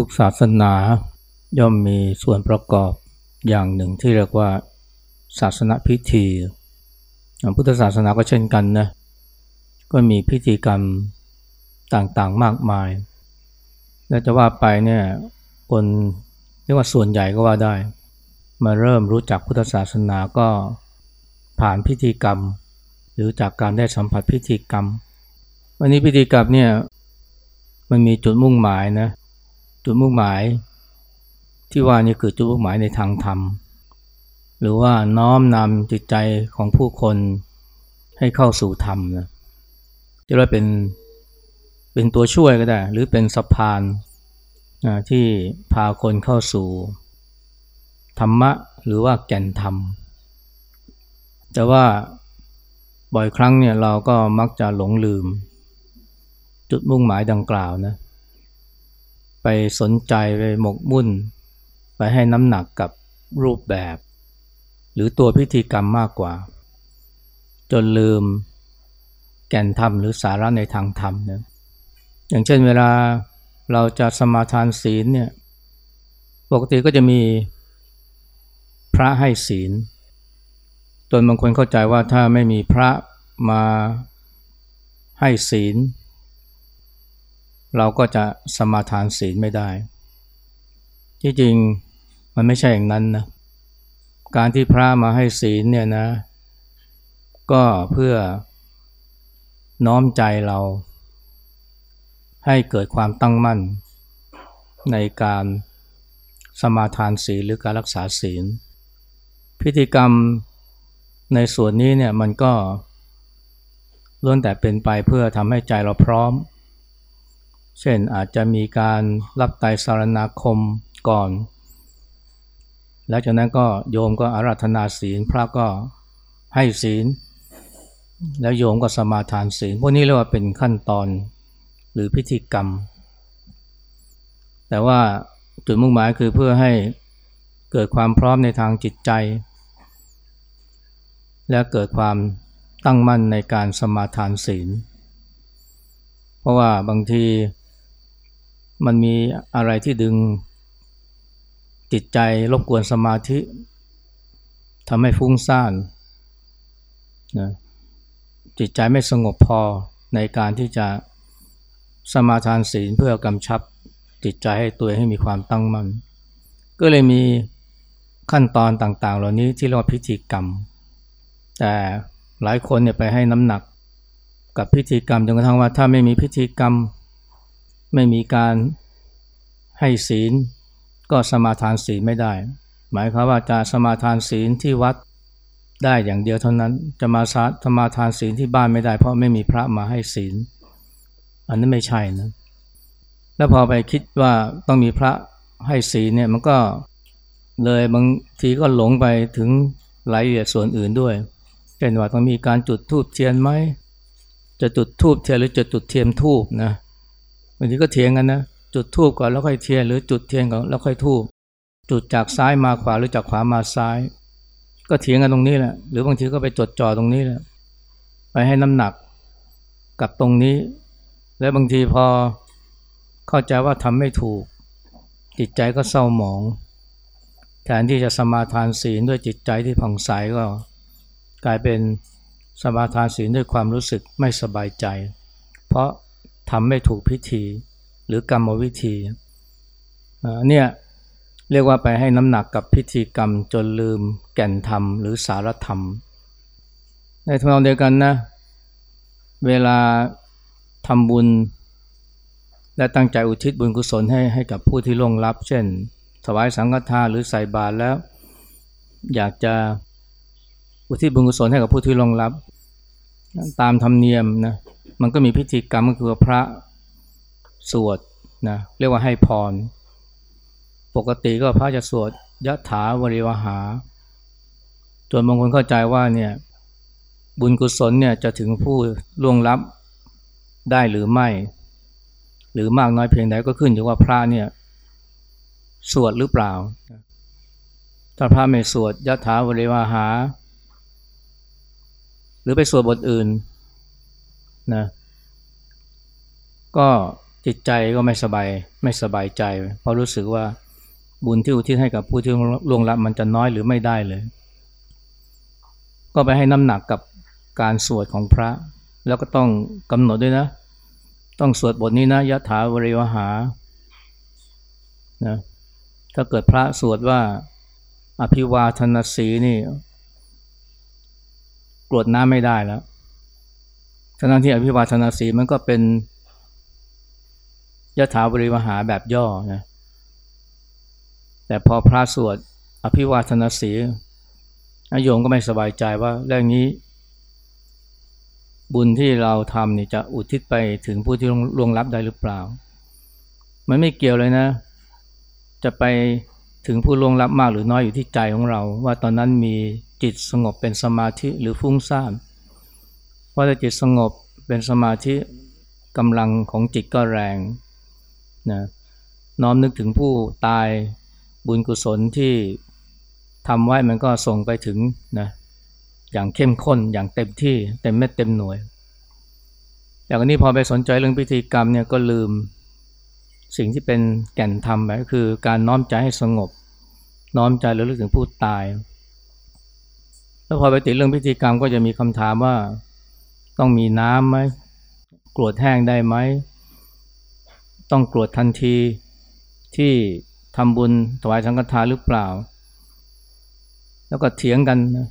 ทุกศาสนาย่อมมีส่วนประกอบอย่างหนึ่งที่เรียกว่า ศาสนพิธีพุทธศาสนาก็เช่นกันนะก็มีพิธีกรรมต่างๆมากมาย และจะว่าไปเนี่ยคนเรียกว่าส่วนใหญ่ก็ว่าได้ มาเริ่มรู้จักพุทธศาสนาก็ผ่านพิธีกรรม หรือจากการได้สัมผัสพิธีกรรม วันนี้พิธีกรรมเนี่ยมันมีจุดมุ่งหมายนะ จุดมุ่งหมาย ที่ว่านี่คือจุดมุ่งหมายในทางธรรม หรือว่าน้อมนำจิตใจของผู้คนให้เข้าสู่ธรรมนะจะเรียกเป็นเป็นตัวช่วยก็ได้ หรือเป็นสะพานที่พาคนเข้าสู่ ธรรมะหรือว่าแก่นธรรม แต่ว่าบ่อยครั้งเนี่ยเราก็มักจะหลงลืม จุดมุ่งหมายดังกล่าวนะ ไปสนใจไปหมกมุ่น ไปให้น้ำหนักกับรูปแบบ หรือตัวพิธีกรรมมากกว่า จนลืมแก่นธรรมหรือสาระในทางธรรมเนี่ยอย่างเช่นเวลาเราจะสมาทานศีลเนี่ยปกติก็จะมีพระให้ศีลจนบางคนเข้าใจว่าถ้าไม่มีพระมาให้ศีล เราก็จะสมาทานศีลไม่ได้ ที่จริงมันไม่ใช่อย่างนั้นนะ การที่พระมาให้ศีลเนี่ยนะ ก็เพื่อน้อมใจเรา ให้เกิดความตั้งมั่น ในการสมาทานศีลหรือการรักษาศีล พิธีกรรมในส่วนนี้เนี่ยมันก็ล้วนแต่เป็นไปเพื่อทำให้ใจเราพร้อม เช่นอาจจะมีการรับไตสารนาคมก่อน แล้วจากนั้นก็โยมก็อาราธนาศีล พระก็ให้ศีล แล้วโยมก็สมาทานศีล พวกนี้เรียกว่าเป็นขั้นตอนหรือพิธีกรรม แต่ว่าจุดมุ่งหมายคือเพื่อให้เกิดความพร้อมในทางจิตใจ และเกิดความตั้งมั่นในการสมาทานศีล เพราะว่าบางที มันมีอะไรที่ดึงจิตใจรบกวนสมาธิทำให้ฟุ้งซ่านนะจิตใจไม่สงบพอในการที่จะสมาทานศีลเพื่อกำชับจิตใจให้ตัวให้มีความตั้งมั่นก็เลยมีขั้นตอนต่างๆ เหล่านี้ที่เรียกว่าพิธีกรรม แต่หลายคนเนี่ยไปให้น้ำหนักกับพิธีกรรมจนกระทั่งว่าถ้าไม่มีพิธีกรรม ไม่มีการให้ศีล ก็สมาทานศีลไม่ได้ หมายความว่าจะสมาทานศีลที่วัดได้อย่างเดียวเท่านั้น จะมาสมาทานศีลที่บ้านไม่ได้ เพราะไม่มีพระมาให้ศีล อันนั้นไม่ใช่นะ แล้วพอไปคิดว่าต้องมีพระให้ศีลเนี่ยมันก็เลยบางทีก็หลงไปถึงรายละเอียดส่วนอื่นด้วยเช่นว่าต้องมีการจุดธูปเทียนไหมจะจุดธูปเทียนหรือจะจุดเทียมธูปนะ บางทีก็เถียงกันนะจุดธูปก่อนแล้วค่อยเทียนหรือจุดเทียนก่อนแล้วค่อยธูปจุดจากซ้ายมาขวาหรือจากขวามาซ้าย ก็เถียงกันตรงนี้แหละหรือบางทีก็ไปจดจ่อตรงนี้แหละไปให้น้ำหนักกับตรงนี้ และบางทีพอเข้าใจว่าทำไม่ถูก จิตใจก็เศร้าหมอง แทนที่จะสมาทานศีลด้วยจิตใจที่ผ่องใสก็ กลายเป็นสมาทานศีลด้วยความรู้สึกไม่สบายใจ เพราะ ทำไม่ถูกพิธี หรือกรรมวิธีเนี่ยเรียกว่าไปให้น้ำหนักกับพิธีกรรมจนลืมแก่นธรรมหรือสารธรรม ในทางเดียวกันนะ เวลาทำบุญ และตั้งใจอุทิศบุญกุศลให้ให้กับผู้ที่ล่วงลับ เช่น ถวายสังฆทานหรือใส่บาตรแล้ว อยากจะอุทิศบุญกุศลให้กับผู้ที่ล่วงลับ ตามธรรมเนียมนะมันก็มีพิธีกรรมก็คือพระสวดนะเรียกว่าให้พร ปกติก็พระจะสวดยะถาวริวหา จนบางคนเข้าใจว่าเนี่ยบุญกุศลเนี่ยจะถึงผู้ล่วงลับได้หรือไม่ หรือมากน้อยเพียงใดก็ขึ้นอยู่ว่าพระเนี่ยสวดหรือเปล่า ถ้าพระไม่สวดยะถาวริวาหา รือไปสวดบทอื่นนะก็จิตใจก็ไม่สบายไม่สบายใจ เพราะรู้สึกว่าบุญที่อุทิศให้กับผู้ที่ล่วงลับมันจะน้อยหรือไม่ได้เลย ก็ไปให้น้ำหนักกับการสวดของพระ แล้วก็ต้องกำหนดด้วยนะ ต้องสวดบทนี้นะยะถาวริวหานะถ้าเกิดพระสวดว่าอภิวาทนาสีนี่ กรวดน้ำไม่ได้แล้วทั้งที่อภิวาทนาสีมันก็เป็นยะถาวริวหาแบบย่อนะแต่พอพระสวดอภิวาทนาสีอโยมก็ไม่สบายใจว่าเรื่องนี้ บุญที่เราทำนี่จะอุทิศไปถึงผู้ที่ล่วงลับได้หรือเปล่า มันไม่เกี่ยวเลยนะ จะไปถึงผู้ล่วงลับมากหรือน้อยอยู่ที่ใจของเรา ว่าตอนนั้นมี จิตสงบเป็นสมาธิหรือฟุ้งซ่านเพราะถ้าจิตสงบเป็นสมาธิกำลังของจิตก็แรงนะน้อมนึกถึงผู้ตายบุญกุศลที่ทำไว้มันก็ส่งไปถึงนะอย่างเข้มข้นอย่างเต็มที่เต็มเม็ดเต็มหน่วยอย่างนี้พอไปสนใจเรื่องพิธีกรรมเนี่ยก็ลืมสิ่งที่เป็นแก่นธรรมไปก็คือการน้อมใจให้สงบ น้อมใจระลึกถึงผู้ตาย แล้วพอไปติดเรื่องพิธีกรรมก็จะมีคำถามว่า ต้องมีน้ำไหมกรวดแห้งได้ไหม ต้องกรวดทันทีที่ทำบุญถวายสังฆทานหรือเปล่า แล้วก็เถียงกันนะ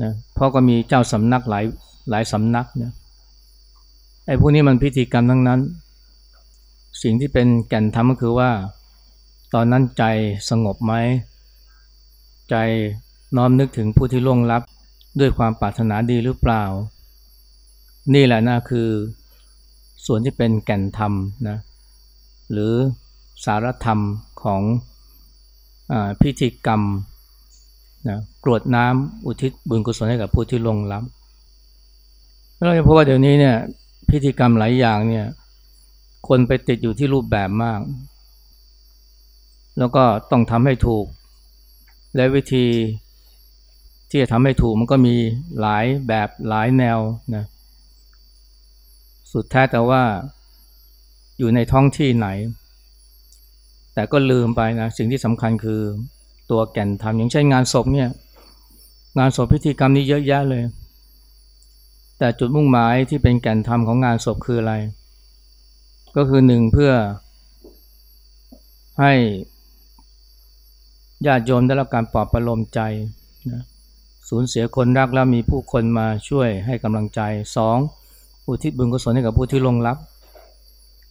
นะเพราะก็มีเจ้าสำนักหลายหลายสำนักนะไอ้พวกนี้มันพิธีกรรมทั้งนั้น สิ่งที่เป็นแก่นธรรมก็คือว่า ตอนนั้นใจสงบไหม ใจ น้อมนึกถึงผู้ที่ล่วงลับด้วยความปรารถนาดีหรือเปล่า นี่แหละนะคือส่วนที่เป็นแก่นธรรมนะหรือสารธรรมของอพิธีกรรมนะกรวดน้ำอุทิศบุญกุศลให้กับผู้ที่ลงลับแล้วเราจะพบว่าเดี๋ยวนี้เนี่ยพิธีกรรมหลายอย่างเนี่ยคนไปติดอยู่ที่รูปแบบมาก แล้วก็ต้องทำให้ถูก และวิธี ที่จะทำให้ถูกมันก็มีหลายแบบหลายแนวนะสุดแท้แต่ว่าอยู่ในท้องที่ไหน แต่ก็ลืมไปนะสิ่งที่สำคัญคือตัวแก่นธรรมอย่างเช่นงานศพเนี่ยงานศพพิธีกรรมนี้เยอะแยะเลย แต่จุดมุ่งหมายที่เป็นแก่นธรรมของงานศพคืออะไร ก็คือหนึ่งเพื่อให้ญาติโยมได้รับการปลอบประโลมใจ สูญเสียคนรักแล้วมีผู้คนมาช่วยให้กำลังใจสองอุทิศบุญกุศลให้กับผู้ที่ลงรับ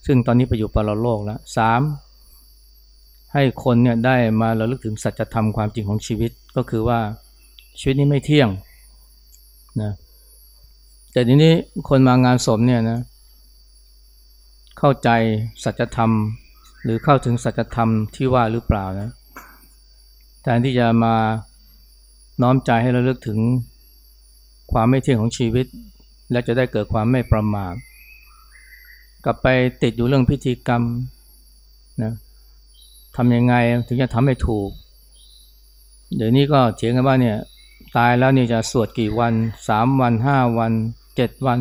ซึ่งตอนนี้ไปอยู่ปรโลกแล้วสามให้คนเนี่ยได้มาระลึกถึงสัจธรรมความจริงของชีวิตก็คือว่าชีวิตนี้ไม่เที่ยงนะแต่ทีนี้คนมางานศพเนี่ยนะเข้าใจสัจธรรม หรือเข้าถึงสัจธรรมที่ว่าหรือเปล่านะแทนที่จะมา น้อมใจให้ระลึกถึงความไม่เที่ยงของชีวิต และจะได้เกิดความไม่ประมาทกลับไปติดอยู่เรื่องพิธีกรรมนะทำยังไงถึงจะทำให้ถูก เดี๋ยวนี้ก็เถียงกันว่าเนี่ยตายแล้วนี่จะสวดกี่วันสามวันห้าวันเจ็ดวัน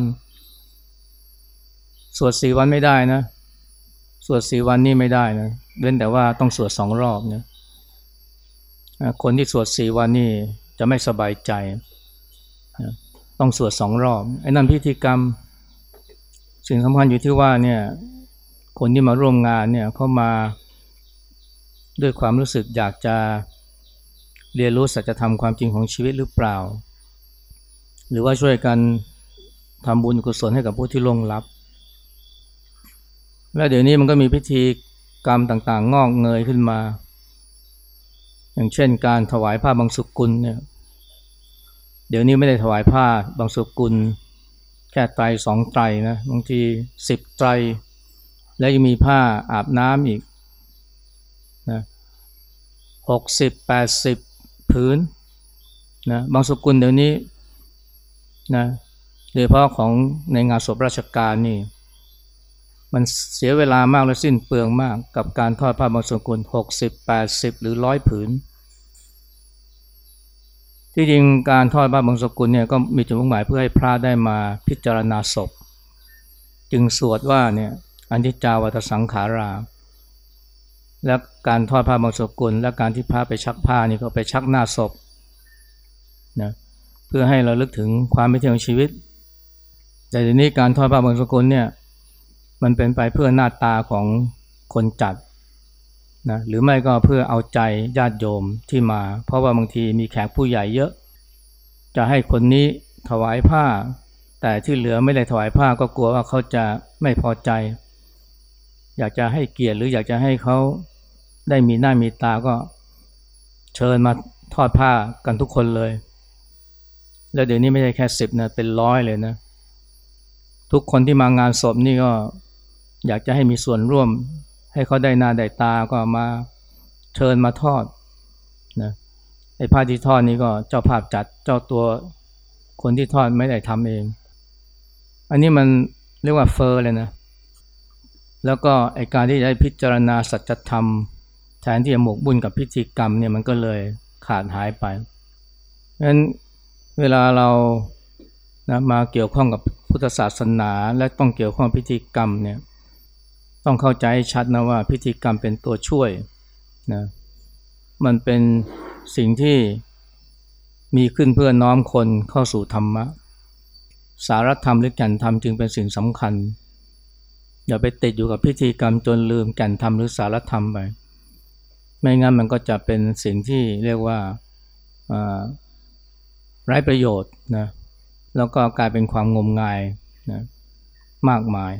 สวดสี่วันไม่ได้นะ สวดสี่วันนี่ไม่ได้นะเว้นแต่ว่าต้องสวดสองรอบนะ คนที่สวดสี่วันนี่จะไม่สบายใจ ต้องสวดสองรอบไอ้นั่นพิธีกรรม สิ่งสำคัญอยู่ที่ว่าเนี่ยคนที่มาร่วมงานเนี่ยเขามาด้วยความรู้สึกอยากจะเรียนรู้สัจธรรมความจริงของชีวิตหรือเปล่า หรือว่าช่วยกันทำบุญกุศลให้กับผู้ที่ล่วงลับ และเดี๋ยวนี้มันก็มีพิธีกรรมต่างๆ งอกเงยขึ้นมา อย่างเช่นการถวายผ้าบางสุกุลเนี่ยเดี๋ยวนี้ไม่ได้ถวายผ้าบางสุกุล แค่ไตรสองไตรนะบางทีสิบไตร แล้วยังมีผ้าอาบน้ำอีกนะหกสิบแปดสิบพื้นนะบางสกุลเดี๋ยวนี้นะโดยเฉพาะของในงานศพราชการนี่ มันเสียเวลามากและสิ้นเปลืองมากกับการทอดผ้าบางสกุลหกสิบแปดสิบหรือร้อยผืน ที่จริงการทอดบ้าบางสกุลเนี่ยก็มีจุดมุ่งหมายเพื่อให้พระได้มาพิจารณาศพ จึงสวดว่าเนี่ยอันทิจาวัตสังขารา และการทอดผ้าบางสกุล และการที่พระไปชักผ้านี่ก็ไปชักหน้าศพนะเพื่อให้เราลึกถึงความไม่เที่ยงชีวิต แต่ทีนี้การทอดผ้าบางสกุลเนี่ย มันเป็นไปเพื่อหน้าตาของคนจัดนะหรือไม่ก็เพื่อเอาใจญาติโยมที่มา เพราะว่าบางทีมีแขกผู้ใหญ่เยอะ จะให้คนนี้ถวายผ้า แต่ที่เหลือไม่ได้ถวายผ้าก็กลัวว่าเขาจะไม่พอใจ อยากจะให้เกียรติหรืออยากจะให้เขาได้มีหน้ามีตาก็เชิญมาทอดผ้ากันทุกคนเลย แล้วเดี๋ยวนี้ไม่ใช่แค่สิบนะเป็นร้อยเลยนะ ทุกคนที่มางานศพนี่ก็ อยากจะให้มีส่วนร่วม ให้เขาได้นาได้ตาก็มาเชิญมาทอดนะไอ้ผ้าที่ทอดนี่ก็เจ้าภาพจัดเจ้าตัวคนที่ทอดไม่ได้ทำเอง อันนี้มันเรียกว่าเฟอร์เลยนะ แล้วก็ไอการที่จะได้พิจารณาสัจธรรมแทนที่จะหมกบุญกับพิธีกรรมเนี่ยมันก็เลยขาดหายไปเพราะฉะนั้นเวลาเรานะมาเกี่ยวข้องกับพุทธศาสนาและต้องเกี่ยวข้องพิธีกรรมเนี่ย ต้องเข้าใจชัดนะว่าพิธีกรรมเป็นตัวช่วยนะมันเป็นสิ่งที่มีขึ้นเพื่อน้อมคนเข้าสู่ธรรมะ สารธรรมหรือแก่นธรรมจึงเป็นสิ่งสำคัญ อย่าไปติดอยู่กับพิธีกรรมจนลืมแก่นธรรมหรือสารธรรมไป ไม่งั้นมันก็จะเป็นสิ่งที่เรียกว่าไร้ประโยชน์นะแล้วก็กลายเป็นความงมงายนะมากมาย